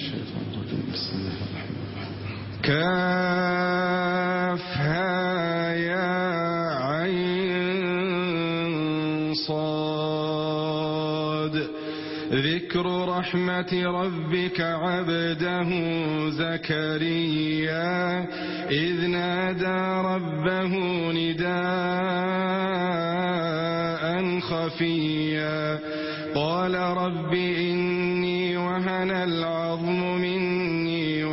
الشيطان كافها يا عين صاد. ذكر رحمة ربك عبده زكريا. إذ نادى ربه نداء خفيا. قال رب إني وهن العظيم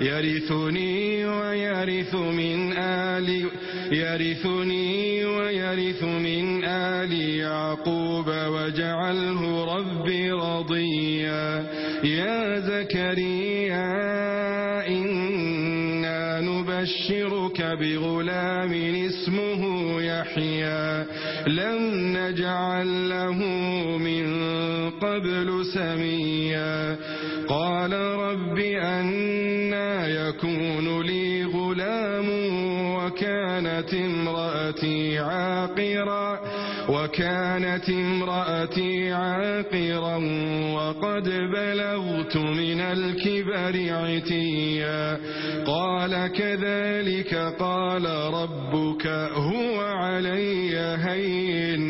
يرثني ويرث من آل يرثني ويرث من آل يعقوب واجعله ربي رضيا. يا زكريا إنا نبشرك بغلام اسمه يحيى. لم نجعل له من قبل سميا. قال رب أنا يكون لي غلام وكانت امرأتي عاقرا. وكانت امرأتي عاقرا وقد بلغت من الكبر عتيا. قال كذلك قال ربك هو علي هين.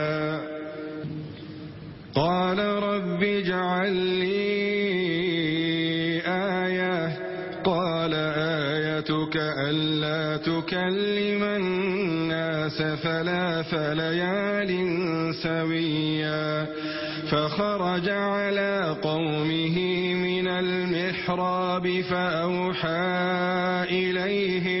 لي آية. قال آيتك ألا تكلم الناس ثلاث ليال سويا. فخرج على قومه من المحراب فأوحى إليهم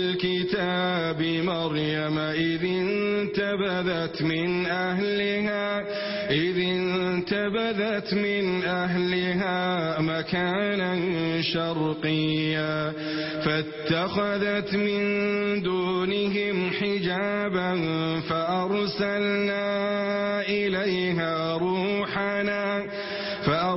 بمريم إذ انتبذت من أهلها إذ انتبذت من أهلها مكانا شرقيا فاتخذت من دونهم حجابا فأرسلنا إليها روحنا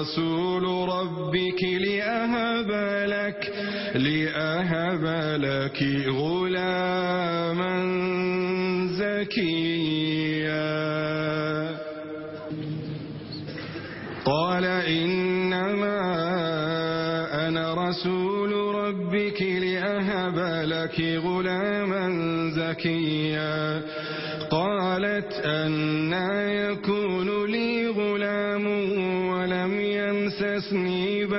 رسول ربك لأهب لك لأهب لك غلاما زكيا. قال إنما أنا رسول ربك لأهب لك غلاما زكيا. قالت أنا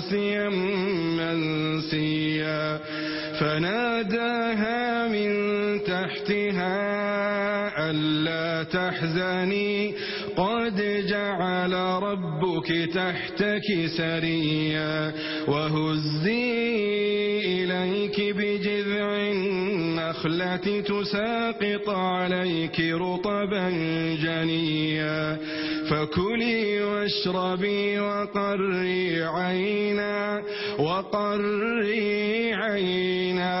ناسيا منسيا. فناداها من تحتها ألا تحزني. قد جعل ربك تحتك سريا وهزي إليك بجذع النخلة تساقط عليك رطبا جنيا فكلي واشربي وقري عينا وقري عينا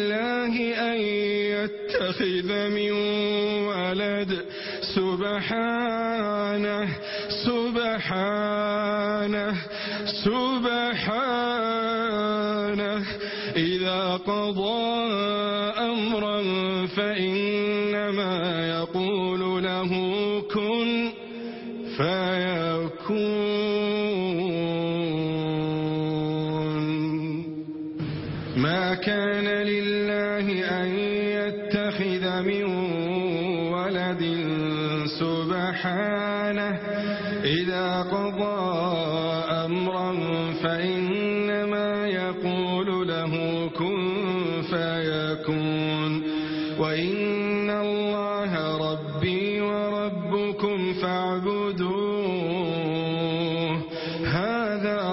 يتخذ من ولد. سبحانه سبحانه سبحانه. إذا قضى أمرا فإنما يقول له كن فيكون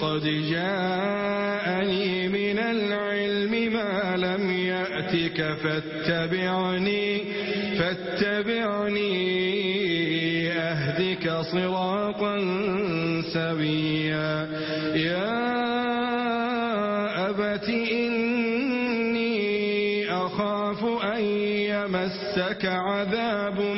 قد جاءني من العلم ما لم يأتك فاتبعني فاتبعني أهدك صراطا سويا. يا أبت إني أخاف أن يمسك عذاب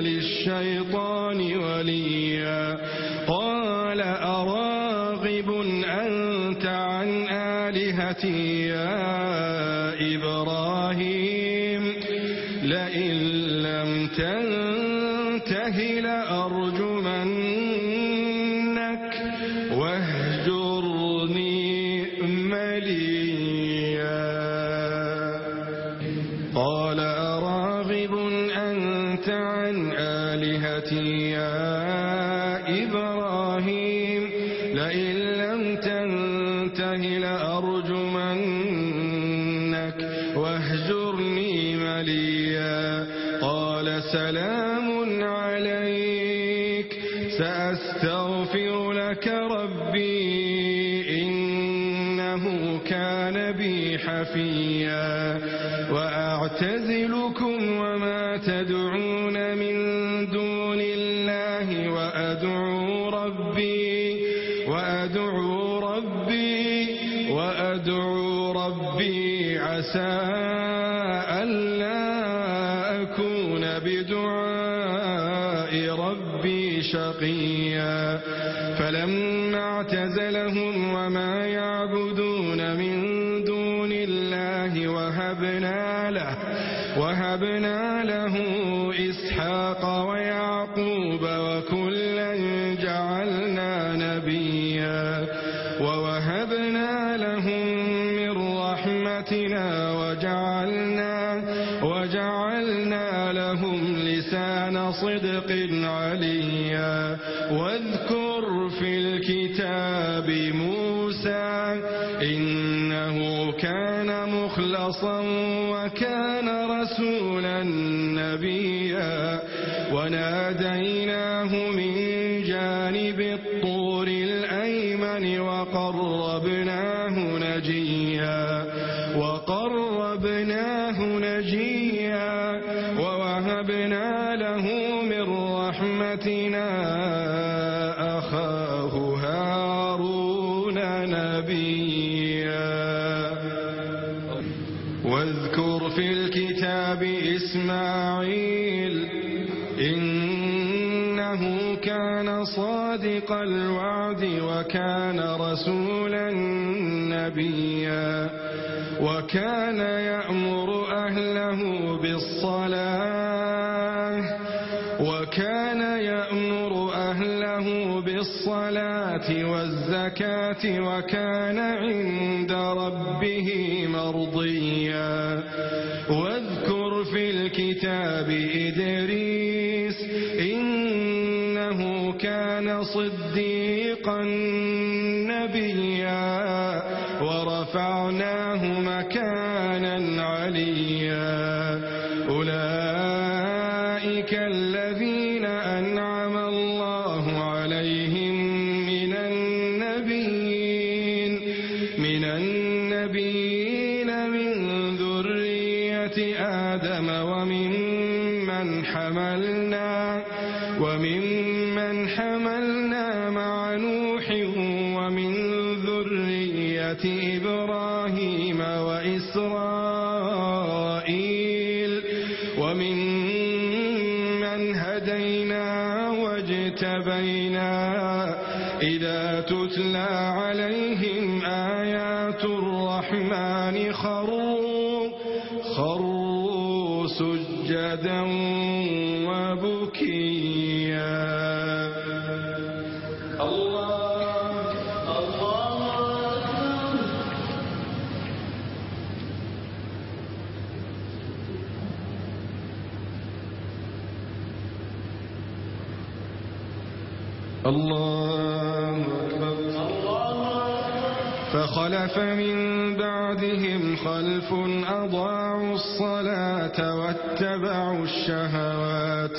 للشيطان وليا. قال أراغب أنت عن آلهتي يا إبراهيم؟ لئن لم تنسى كان بي حفيا وأعتزلكم وما تدعون من دون الله وأدعو ربي وأدعو ربي وأدعو ربي عسى آياتنا وجعلنا وجعلنا لهم لسان صدق واذكر في الكتاب إسماعيل إنه كان صادق الوعد وكان رسولا نبيا. وكان يأمر أهله بالصلاة الزكاة وكان عند ربه مرضيا واذكر في الكتاب إدريس إنه كان صديقا نبيا ورفعناه مكانا هدينا واجتبينا إذا تتلى عليهم آيات الرحمن خروا, خروا سجدا الله أكبر. فخلف من بعدهم خلف أضاعوا الصلاة واتبعوا الشهوات.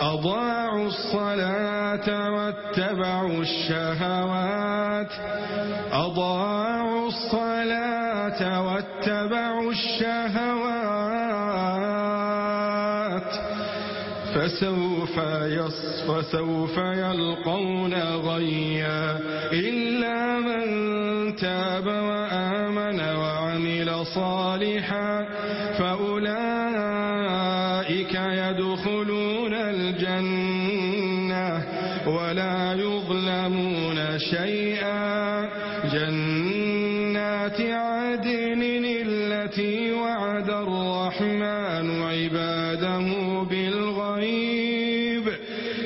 أضاعوا الصلاة واتبعوا الشهوات. أضاعوا الصلاة واتبعوا الشهوات. فسوف, يص فسوف يلقون غيا إلا من تاب وآمن وعمل صالحا الرحمن عباده بالغيب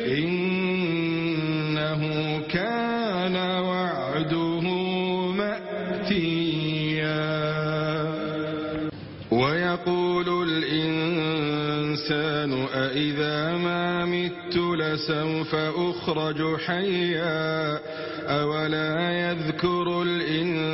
إنه كان وعده مأتيا ويقول الإنسان أإذا ما مت لسوف أخرج حيا أولا يذكر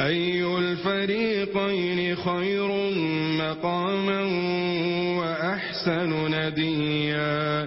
أي الفريقين خير مقاما وأحسن نديا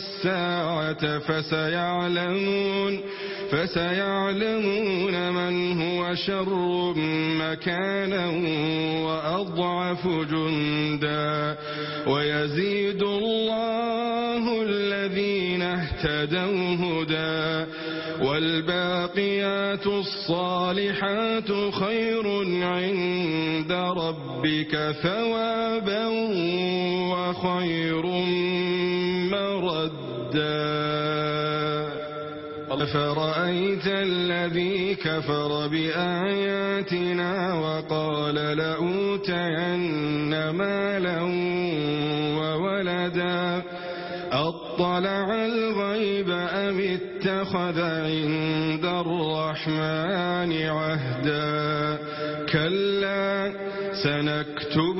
الساعة فسيعلمون فسيعلمون من هو شر مكانا وأضعف جندا ويزيد الله الذين اهتدوا هدى والباقيات الصالحات خير عند ربك ثوابا وخير ردا فرأيت الذي كفر بآياتنا وقال لأوتين مالا وولدا؟ أطلع الغيب أم اتخذ عند الرحمن عهدا؟ كلا سنكتب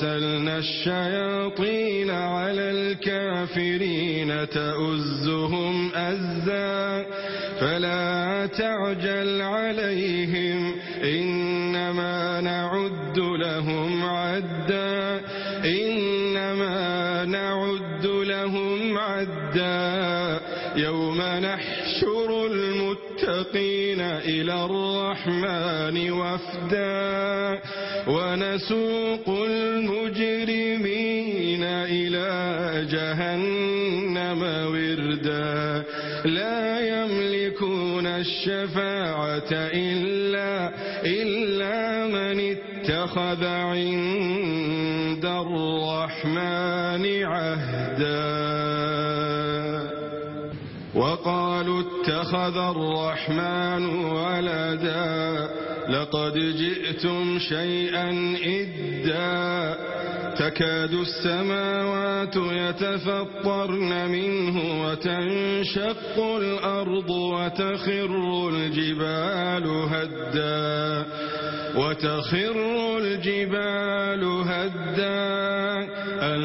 أرسلنا الشياطين على الكافرين تأزهم أزا فلا تعجل عليهم إنما نعد لهم عدا إنما نعد لهم عدا يوم نحشر المتقين إلى الرحمن وفدا ونسوق المجرمين إلى جهنم وردا. لا يملكون الشفاعة إلا, إلا من اتخذ عند الرحمن عهدا. وقالوا اتخذ الرحمن ولدا. لقد جئتم شيئا إدا تكاد السماوات يتفطرن منه وتنشق الأرض وتخر الجبال هدا وتخر الجبال هدا أن